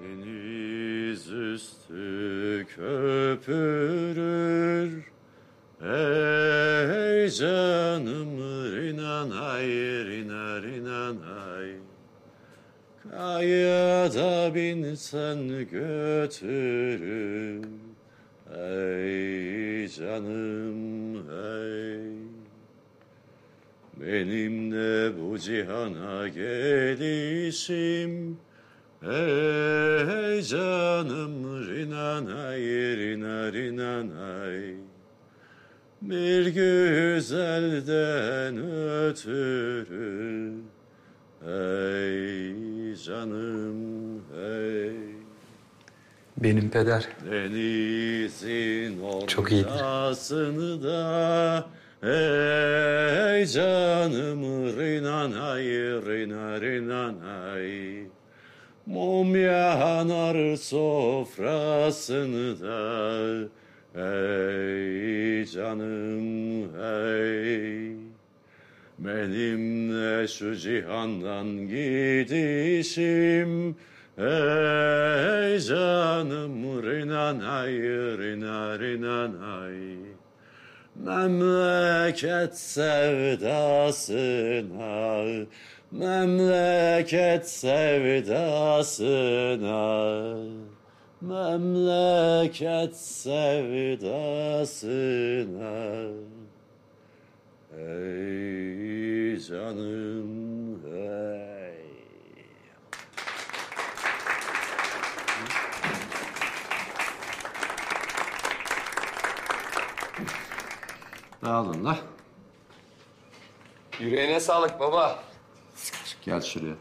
Deniz üstü köpürür. Ey canım rinanay rina rinanay Kayada binsen götürür. Ey canım hey Benim de bu cihana gelişim Ey canım rinanay rina rinanay Bir güzelden ötürü Ey canım hey Benim peder. Denizin Çok iyidir. ortasında Ey canım rinanay rina rinanay Mum yanar sofrasında Ey canım hey benim de şu cihandan gidişim. Ey canım rinanay rina rinanay Memleket sevdasına Memleket sevdasına Memleket sevdasına Ey canım hey. Dağılın la. Yüreğine sağlık baba. Gel şuraya.